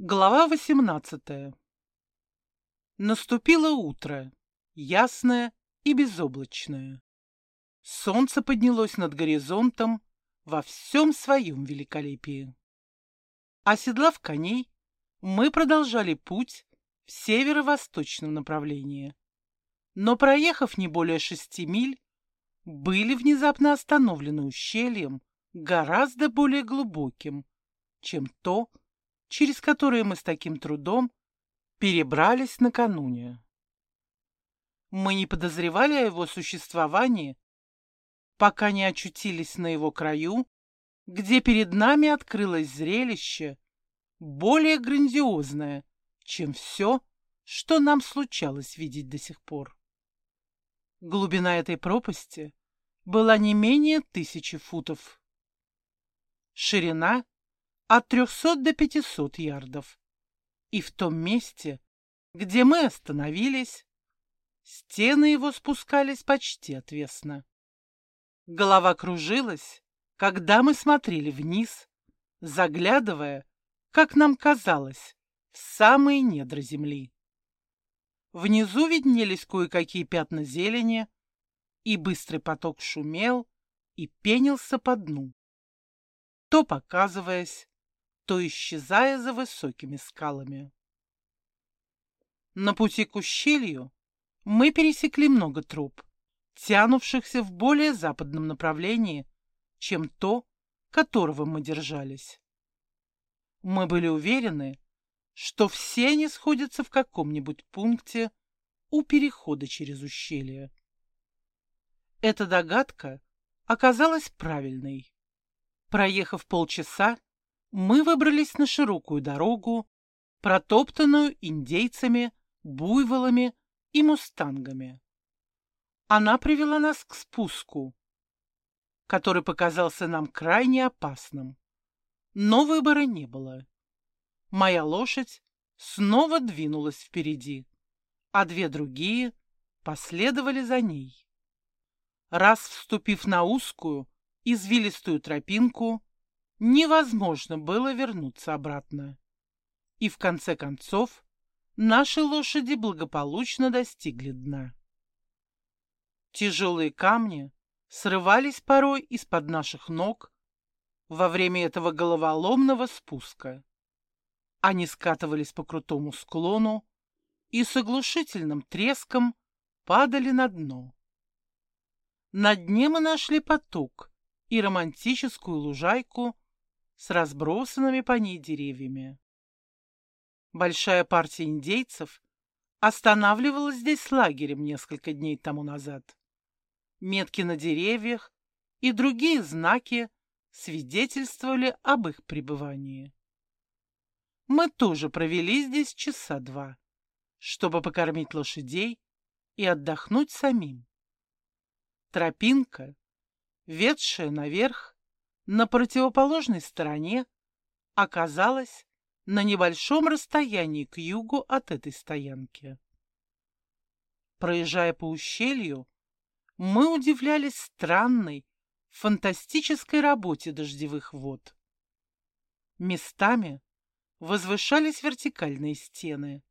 Глава 18 Наступило утро, ясное и безоблачное. Солнце поднялось над горизонтом во всем своем великолепии. Оседлав коней, мы продолжали путь в северо-восточном направлении. Но, проехав не более шести миль, были внезапно остановлены ущельем гораздо более глубоким, чем то, через которые мы с таким трудом перебрались накануне. Мы не подозревали о его существовании, пока не очутились на его краю, где перед нами открылось зрелище более грандиозное, чем все, что нам случалось видеть до сих пор. Глубина этой пропасти была не менее тысячи футов. Ширина от 300 до 500 ярдов. И в том месте, где мы остановились, стены его спускались почти отвесно. Голова кружилась, когда мы смотрели вниз, заглядывая, как нам казалось, в самые недра земли. Внизу виднелись кое-какие пятна зелени, и быстрый поток шумел и пенился по дну, то показываясь, то исчезая за высокими скалами. На пути к ущелью мы пересекли много троп, тянувшихся в более западном направлении, чем то, которого мы держались. Мы были уверены, что все они сходятся в каком-нибудь пункте у перехода через ущелье. Эта догадка оказалась правильной. Проехав полчаса, мы выбрались на широкую дорогу, протоптанную индейцами, буйволами и мустангами. Она привела нас к спуску, который показался нам крайне опасным. Но выбора не было. Моя лошадь снова двинулась впереди, а две другие последовали за ней. Раз вступив на узкую, извилистую тропинку, невозможно было вернуться обратно. И в конце концов наши лошади благополучно достигли дна. Тяжелые камни срывались порой из-под наших ног во время этого головоломного спуска. Они скатывались по крутому склону и с оглушительным треском падали на дно. На дне мы нашли поток и романтическую лужайку с разбросанными по ней деревьями. Большая партия индейцев останавливалась здесь лагерем несколько дней тому назад. Метки на деревьях и другие знаки свидетельствовали об их пребывании. Мы тоже провели здесь часа два, чтобы покормить лошадей и отдохнуть самим. Тропинка, ведшая наверх, на противоположной стороне оказалась на небольшом расстоянии к югу от этой стоянки. Проезжая по ущелью, мы удивлялись странной, фантастической работе дождевых вод. Местами возвышались вертикальные стены,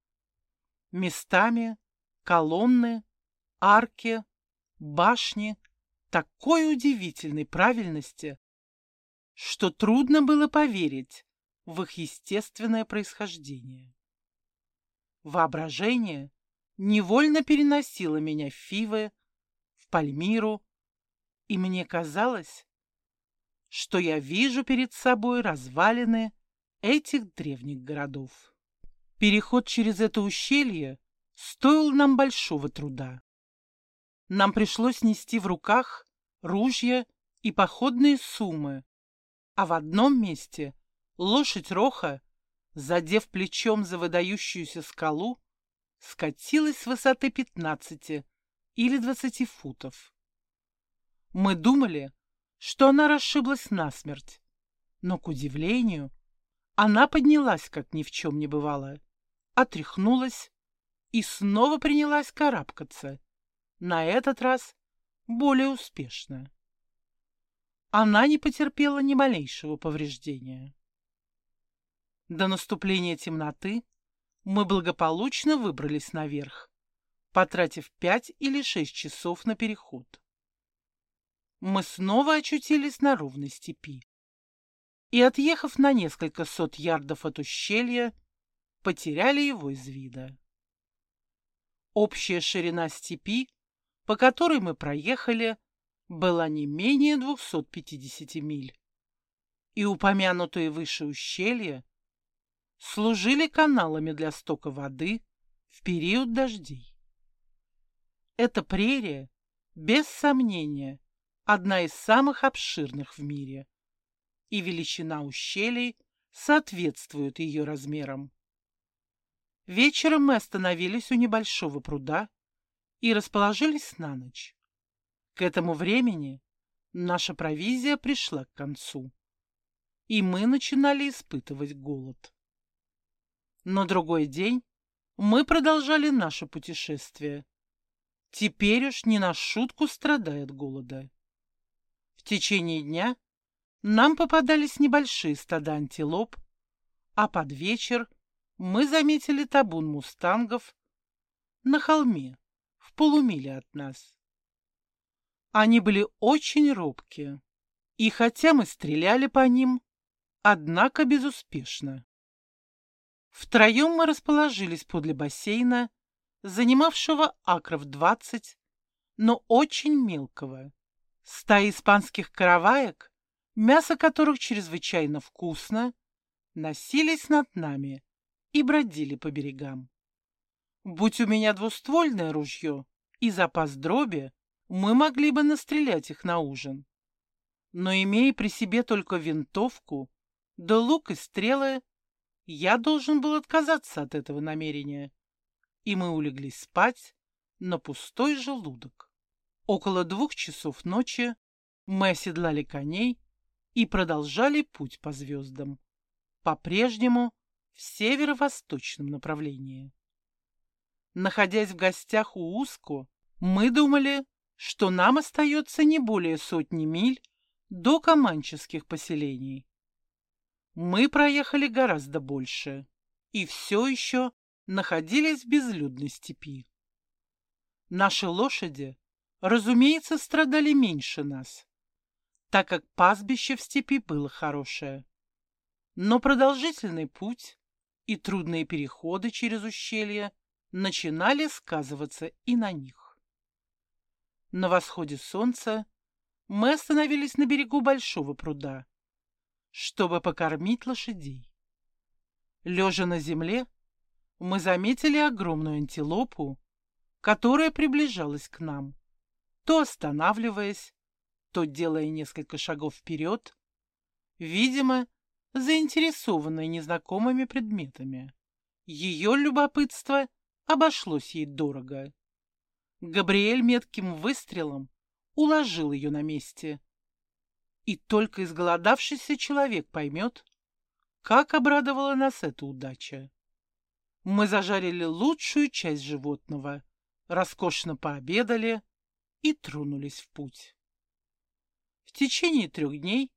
местами колонны, арки, башни такой удивительной правильности, что трудно было поверить в их естественное происхождение. Воображение невольно переносило меня в Фивы, в Пальмиру, и мне казалось, что я вижу перед собой развалины этих древних городов. Переход через это ущелье стоил нам большого труда. Нам пришлось нести в руках ружья и походные суммы, а в одном месте лошадь Роха, задев плечом за выдающуюся скалу, скатилась с высоты 15 или 20 футов. Мы думали, что она расшиблась насмерть, но, к удивлению, она поднялась, как ни в чем не бывало, отряхнулась и снова принялась карабкаться, на этот раз более успешно она не потерпела ни малейшего повреждения. До наступления темноты мы благополучно выбрались наверх, потратив пять или шесть часов на переход. Мы снова очутились на ровной степи и, отъехав на несколько сот ярдов от ущелья, потеряли его из вида. Общая ширина степи, по которой мы проехали, была не менее 250 миль, и упомянутые выше ущелья служили каналами для стока воды в период дождей. Эта прерия, без сомнения, одна из самых обширных в мире, и величина ущелий соответствует ее размерам. Вечером мы остановились у небольшого пруда и расположились на ночь. К этому времени наша провизия пришла к концу, и мы начинали испытывать голод. На другой день мы продолжали наше путешествие. Теперь уж не на шутку страдает голода. В течение дня нам попадались небольшие стада антилоп, а под вечер мы заметили табун мустангов на холме в полумиле от нас. Они были очень робкие, и хотя мы стреляли по ним, однако безуспешно. Втроем мы расположились подле бассейна, занимавшего акров двадцать, но очень мелкого. Стаи испанских караваек, мясо которых чрезвычайно вкусно, носились над нами и бродили по берегам. Будь у меня двуствольное ружье и запас дроби, мы могли бы настрелять их на ужин. Но имея при себе только винтовку, да лук и стрелы, я должен был отказаться от этого намерения, и мы улеглись спать на пустой желудок. Около двух часов ночи мы оседлали коней и продолжали путь по звездам, по-прежнему в северо-восточном направлении. Находясь в гостях у Уско, мы думали, что нам остается не более сотни миль до команческих поселений. Мы проехали гораздо больше и все еще находились в безлюдной степи. Наши лошади, разумеется, страдали меньше нас, так как пастбище в степи было хорошее. Но продолжительный путь и трудные переходы через ущелье начинали сказываться и на них. На восходе солнца мы остановились на берегу большого пруда чтобы покормить лошадей. Лежа на земле, мы заметили огромную антилопу, которая приближалась к нам, то останавливаясь, то делая несколько шагов вперед, видимо, заинтересованная незнакомыми предметами. Ее любопытство обошлось ей дорого. Габриэль метким выстрелом уложил ее на месте, и только изголодавшийся человек поймет, как обрадовала нас эта удача. Мы зажарили лучшую часть животного, роскошно пообедали и тронулись в путь. В течение трех дней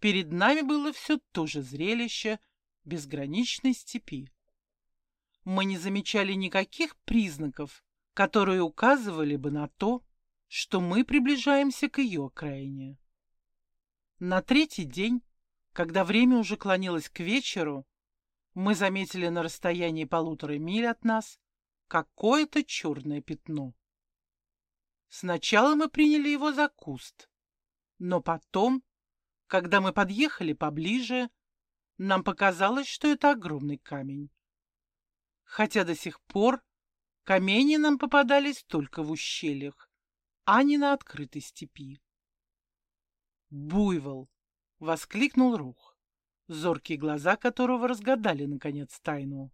перед нами было все то же зрелище безграничной степи. Мы не замечали никаких признаков, которые указывали бы на то, что мы приближаемся к ее окраине. На третий день, когда время уже клонилось к вечеру, мы заметили на расстоянии полутора миль от нас какое-то черное пятно. Сначала мы приняли его за куст, но потом, когда мы подъехали поближе, нам показалось, что это огромный камень. Хотя до сих пор камни нам попадались только в ущельях, а не на открытой степи. «Буйвол!» — воскликнул Рух, зоркие глаза которого разгадали, наконец, тайну.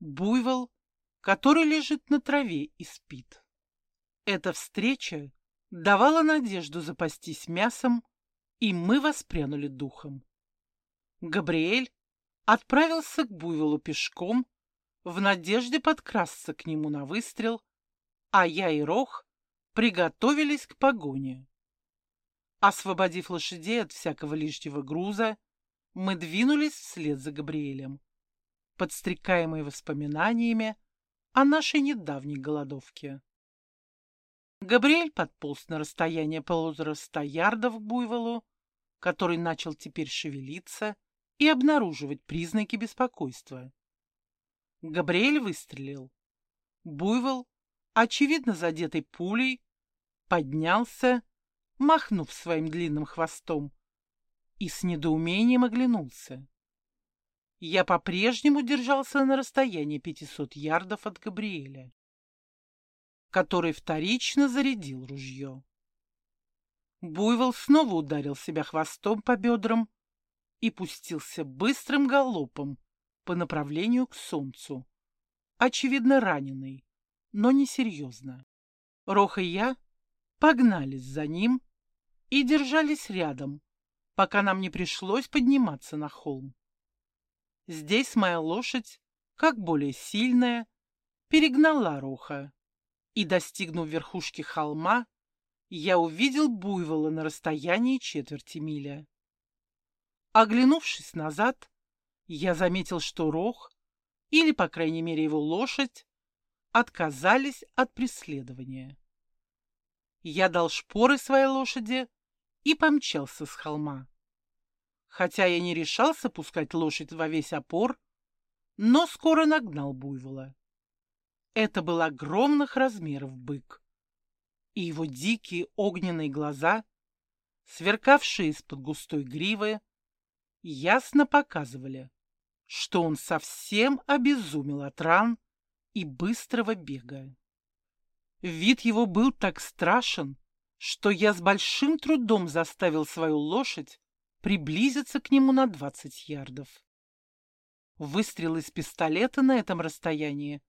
«Буйвол, который лежит на траве и спит». Эта встреча давала надежду запастись мясом, и мы воспрянули духом. Габриэль отправился к буйволу пешком в надежде подкрасться к нему на выстрел, а я и Рох приготовились к погоне. Освободив лошадей от всякого лишнего груза, мы двинулись вслед за Габриэлем, подстрекаемые воспоминаниями о нашей недавней голодовке. Габриэль подполз на расстояние полутора ста ярдов к буйволу, который начал теперь шевелиться и обнаруживать признаки беспокойства. Габриэль выстрелил. Буйвол, очевидно задетый пулей, поднялся, махнув своим длинным хвостом, и с недоумением оглянулся. Я по-прежнему держался на расстоянии 500 ярдов от Габриэля, который вторично зарядил ружье. Буйвол снова ударил себя хвостом по бедрам и пустился быстрым галопом по направлению к солнцу, очевидно раненый, но несерьезно. Рох и я погнались за ним и держались рядом, пока нам не пришлось подниматься на холм. Здесь моя лошадь, как более сильная, перегнала Роха, и, достигнув верхушки холма, я увидел буйвола на расстоянии четверти миля. Оглянувшись назад, я заметил, что Рох, или, по крайней мере, его лошадь, отказались от преследования. Я дал шпоры своей лошади и помчался с холма. Хотя я не решался пускать лошадь во весь опор, но скоро нагнал буйвола. Это был огромных размеров бык и его дикие огненные глаза, сверкавшие из-под густой гривы, ясно показывали, что он совсем обезумел от ран и быстрого бега. Вид его был так страшен, что я с большим трудом заставил свою лошадь приблизиться к нему на двадцать ярдов. Выстрел из пистолета на этом расстоянии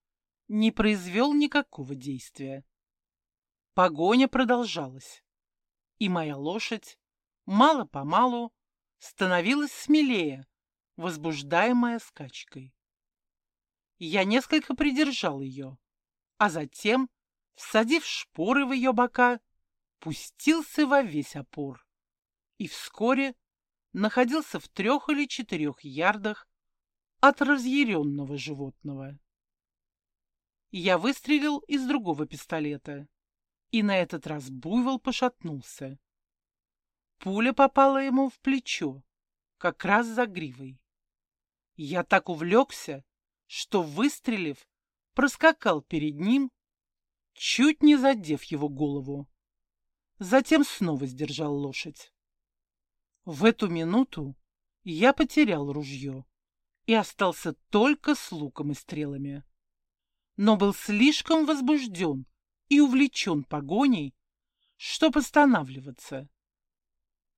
не произвел никакого действия. Погоня продолжалась, и моя лошадь мало-помалу становилась смелее, возбуждаемая скачкой. Я несколько придержал ее, а затем, всадив шпоры в ее бока, пустился во весь опор и вскоре находился в трех или четырех ярдах от разъяренного животного. Я выстрелил из другого пистолета и на этот раз буйвол пошатнулся. Пуля попала ему в плечо, как раз за гривой. Я так увлекся, что, выстрелив, проскакал перед ним, чуть не задев его голову. Затем снова сдержал лошадь. В эту минуту я потерял ружье и остался только с луком и стрелами. Но был слишком возбужден, и увлечен погоней, чтоб останавливаться.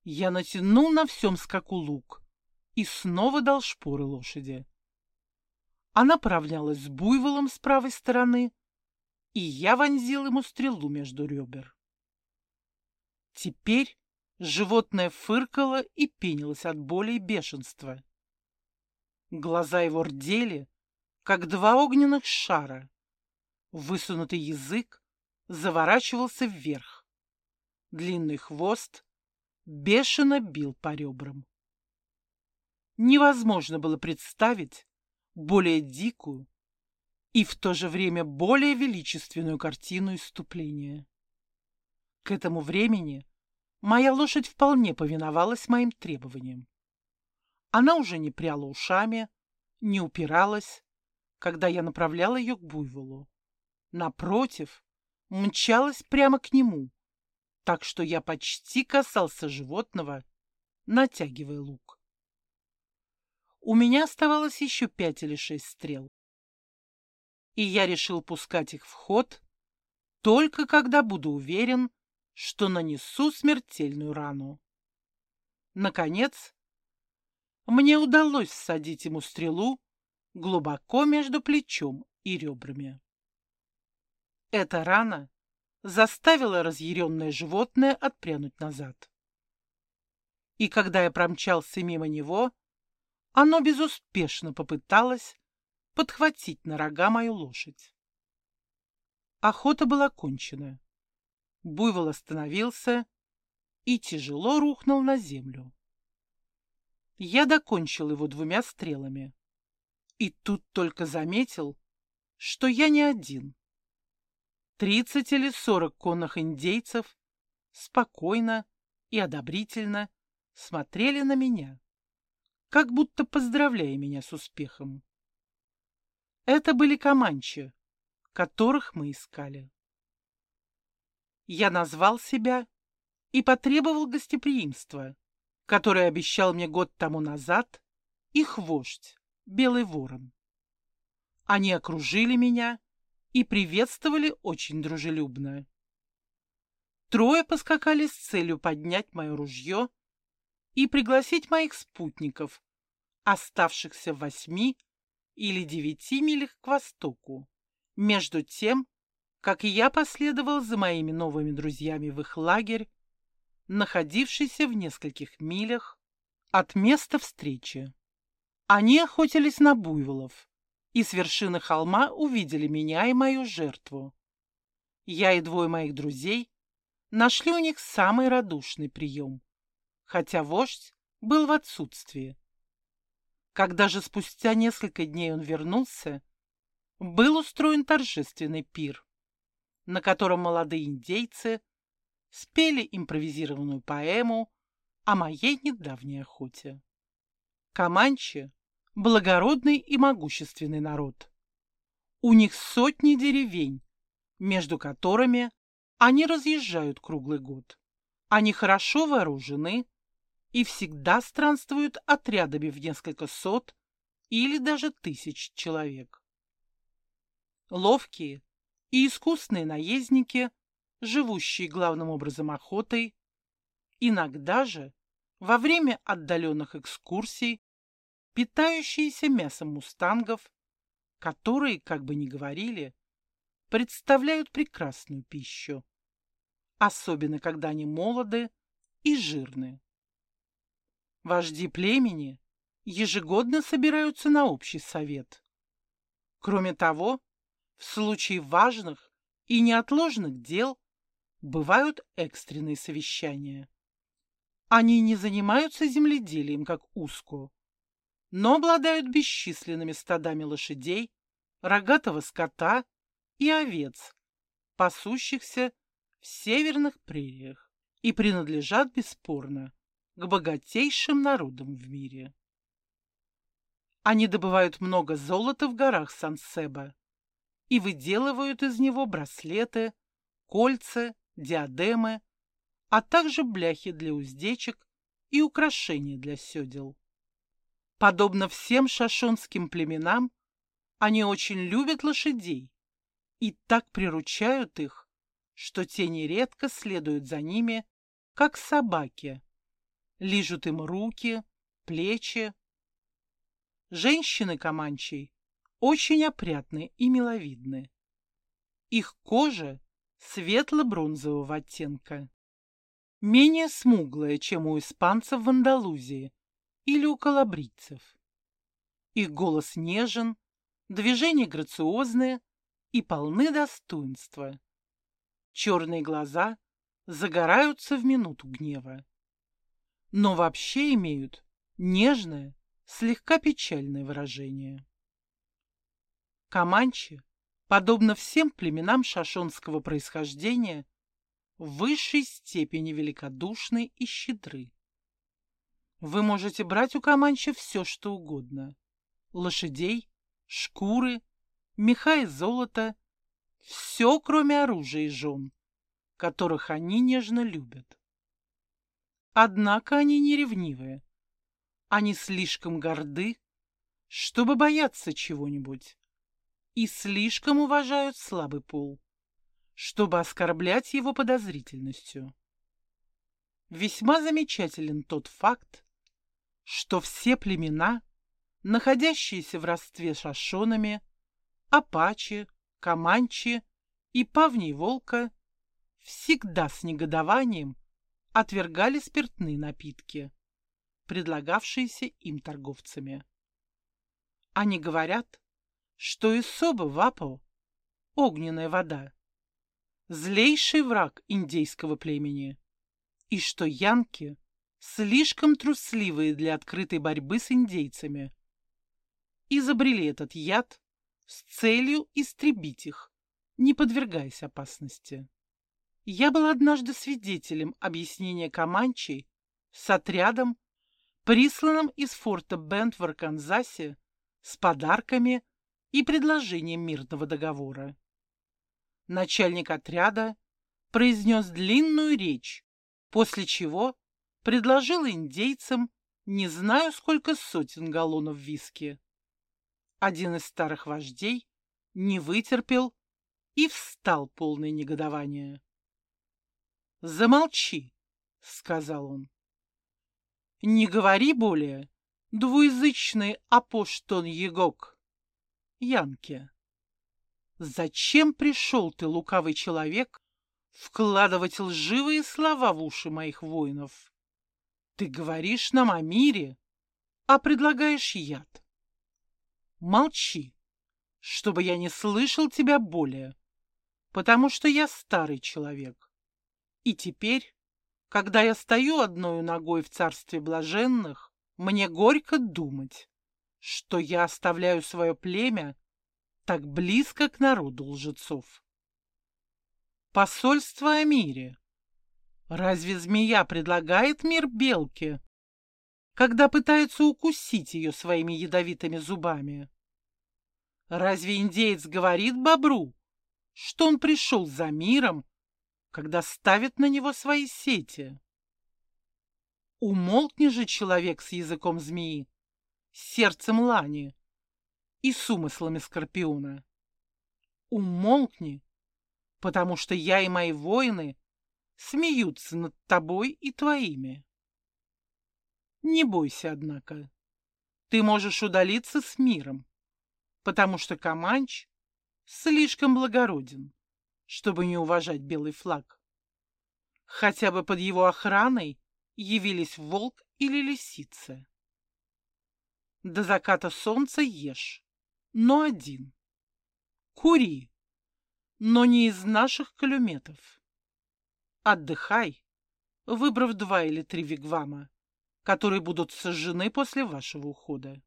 Я натянул на всем скаку лук и снова дал шпоры лошади. Она поравнялась с буйволом с правой стороны, и я вонзил ему стрелу между ребер. Теперь животное фыркало и пенилось от боли и бешенства. Глаза его рдели, как два огненных шара. Высунутый язык заворачивался вверх. Длинный хвост бешено бил по ребрам. Невозможно было представить более дикую и в то же время более величественную картину иступления. К этому времени моя лошадь вполне повиновалась моим требованиям. Она уже не пряла ушами, не упиралась, когда я направлял ее к буйволу. Напротив, мчалась прямо к нему, так что я почти касался животного, натягивая лук. У меня оставалось еще пять или шесть стрел, и я решил пускать их в ход только когда буду уверен, что нанесу смертельную рану. Наконец, мне удалось всадить ему стрелу глубоко между плечом и ребрами. Эта рана заставила разъяренное животное отпрянуть назад. И когда я промчался мимо него, оно безуспешно попыталось подхватить на рога мою лошадь. Охота была кончена. Буйвол остановился и тяжело рухнул на землю. Я докончил его двумя стрелами. И тут только заметил, что я не один. Тридцать или сорок конных индейцев спокойно и одобрительно смотрели на меня, как будто поздравляя меня с успехом. Это были команчи, которых мы искали. Я назвал себя и потребовал гостеприимства, которое обещал мне год тому назад их вождь, Белый Ворон. Они окружили меня и приветствовали очень дружелюбно. Трое поскакали с целью поднять мое ружье и пригласить моих спутников, оставшихся в восьми или девяти милях к востоку, между тем, как я последовал за моими новыми друзьями в их лагерь, находившийся в нескольких милях от места встречи. Они охотились на буйволов и с вершины холма увидели меня и мою жертву. Я и двое моих друзей нашли у них самый радушный прием, хотя вождь был в отсутствии. Когда же спустя несколько дней он вернулся, был устроен торжественный пир, на котором молодые индейцы спели импровизированную поэму о моей недавней охоте. Каманчи – благородный и могущественный народ. У них сотни деревень, между которыми они разъезжают круглый год. Они хорошо вооружены и всегда странствуют отрядами в несколько сот или даже тысяч человек. Ловкие и искусные наездники, живущие главным образом охотой, иногда же во время отдаленных экскурсий, питающиеся мясом мустангов, которые, как бы ни говорили, представляют прекрасную пищу, особенно когда они молоды и жирны. Вожди племени ежегодно собираются на общий совет. Кроме того, в случае важных и неотложных дел бывают экстренные совещания. Они не занимаются земледелием, как Уско, но обладают бесчисленными стадами лошадей, рогатого скота и овец, пасущихся в северных прериях, и принадлежат бесспорно к богатейшим народам в мире. Они добывают много золота в горах Сансеба и выделывают из него браслеты, кольца, диадемы, а также бляхи для уздечек и украшения для седел. Подобно всем шашонским племенам, они очень любят лошадей и так приручают их, что те нередко следуют за ними, как собаки, лижут им руки, плечи. Женщины Каманчей очень опрятны и миловидны. Их кожа светло-бронзового оттенка, менее смуглая, чем у испанцев в Андалузии или у калабрийцев. Их голос нежен, движения грациозные и полны достоинства. Черные глаза загораются в минуту гнева но вообще имеют нежное, слегка печальное выражение. Каманчи, подобно всем племенам шашонского происхождения, в высшей степени великодушны и щедры. Вы можете брать у Каманчи все, что угодно. Лошадей, шкуры, меха и золото, все, кроме оружия и жен, которых они нежно любят. Однако они не ревнивые. Они слишком горды, чтобы бояться чего-нибудь, и слишком уважают слабый пол, чтобы оскорблять его подозрительностью. Весьма замечателен тот факт, что все племена, находящиеся в родстве шашонами, апачи, каманчи и павней волка, всегда с негодованием отвергали спиртные напитки, предлагавшиеся им торговцами. Они говорят, что Исоба Вапо — огненная вода, злейший враг индейского племени, и что янки слишком трусливые для открытой борьбы с индейцами, изобрели этот яд с целью истребить их, не подвергаясь опасности. Я был однажды свидетелем объяснения Каманчей с отрядом, присланным из форта Бент в Арканзасе с подарками и предложением мирного договора. Начальник отряда произнес длинную речь, после чего предложил индейцам не знаю сколько сотен галлонов виски. Один из старых вождей не вытерпел и встал полное негодование. «Замолчи», — сказал он. «Не говори более, двуязычный апоштон Егок, Янке. Зачем пришел ты, лукавый человек, вкладывать лживые слова в уши моих воинов? Ты говоришь нам о мире, а предлагаешь яд. Молчи, чтобы я не слышал тебя более, потому что я старый человек. И теперь, когда я стою одной ногой в царстве блаженных, мне горько думать, что я оставляю свое племя так близко к народу лжецов. Посольство о мире. Разве змея предлагает мир белке, когда пытается укусить ее своими ядовитыми зубами? Разве индеец говорит бобру, что он пришел за миром, когда ставит на него свои сети? Умолкни же человек с языком змеи, сердцем лани и с умыслами скорпиона. Умолкни, потому что я и мои воины смеются над тобой и твоими. Не бойся, однако. Ты можешь удалиться с миром, потому что Каманч слишком благороден, чтобы не уважать белый флаг. Хотя бы под его охраной явились волк или лисица. До заката солнца ешь, но один. Кури, но не из наших калюметов. Отдыхай, выбрав два или три вигвама, которые будут сожжены после вашего ухода.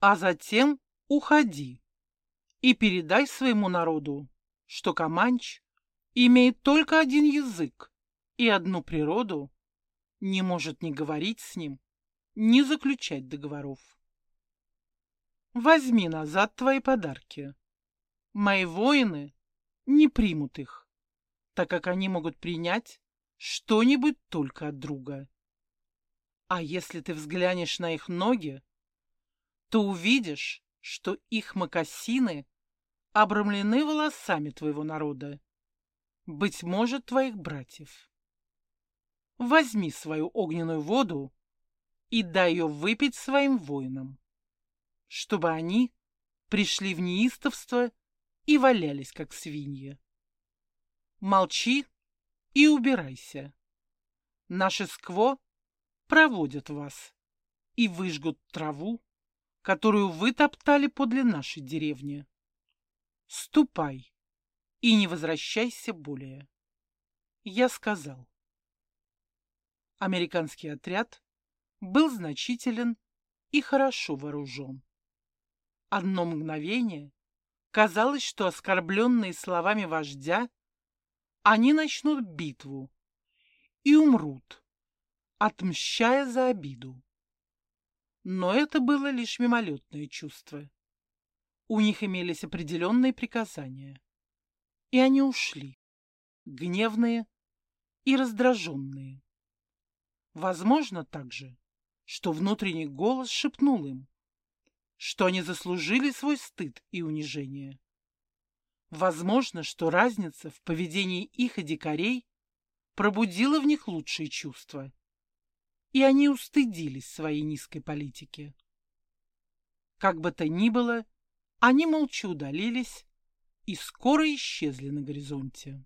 А затем уходи и передай своему народу, что Каманч имеет только один язык и одну природу, не может ни говорить с ним, ни заключать договоров. Возьми назад твои подарки. Мои воины не примут их, так как они могут принять что-нибудь только от друга. А если ты взглянешь на их ноги, то увидишь, что их мокасины обрамлены волосами твоего народа, быть может, твоих братьев. Возьми свою огненную воду и дай ее выпить своим воинам, чтобы они пришли в неистовство и валялись, как свиньи. Молчи и убирайся. Наши скво проводят вас и выжгут траву, которую вы топтали подле нашей деревни. Ступай и не возвращайся более. Я сказал. Американский отряд был значителен и хорошо вооружен. Одно мгновение казалось, что оскорбленные словами вождя, они начнут битву и умрут, отмщая за обиду. Но это было лишь мимолетное чувство. У них имелись определенные приказания. И они ушли, гневные и раздраженные. Возможно также, что внутренний голос шепнул им, что они заслужили свой стыд и унижение. Возможно, что разница в поведении их и дикарей пробудила в них лучшие чувства, и они устыдились своей низкой политики. Как бы то ни было, они молча удалились и скоро исчезли на горизонте.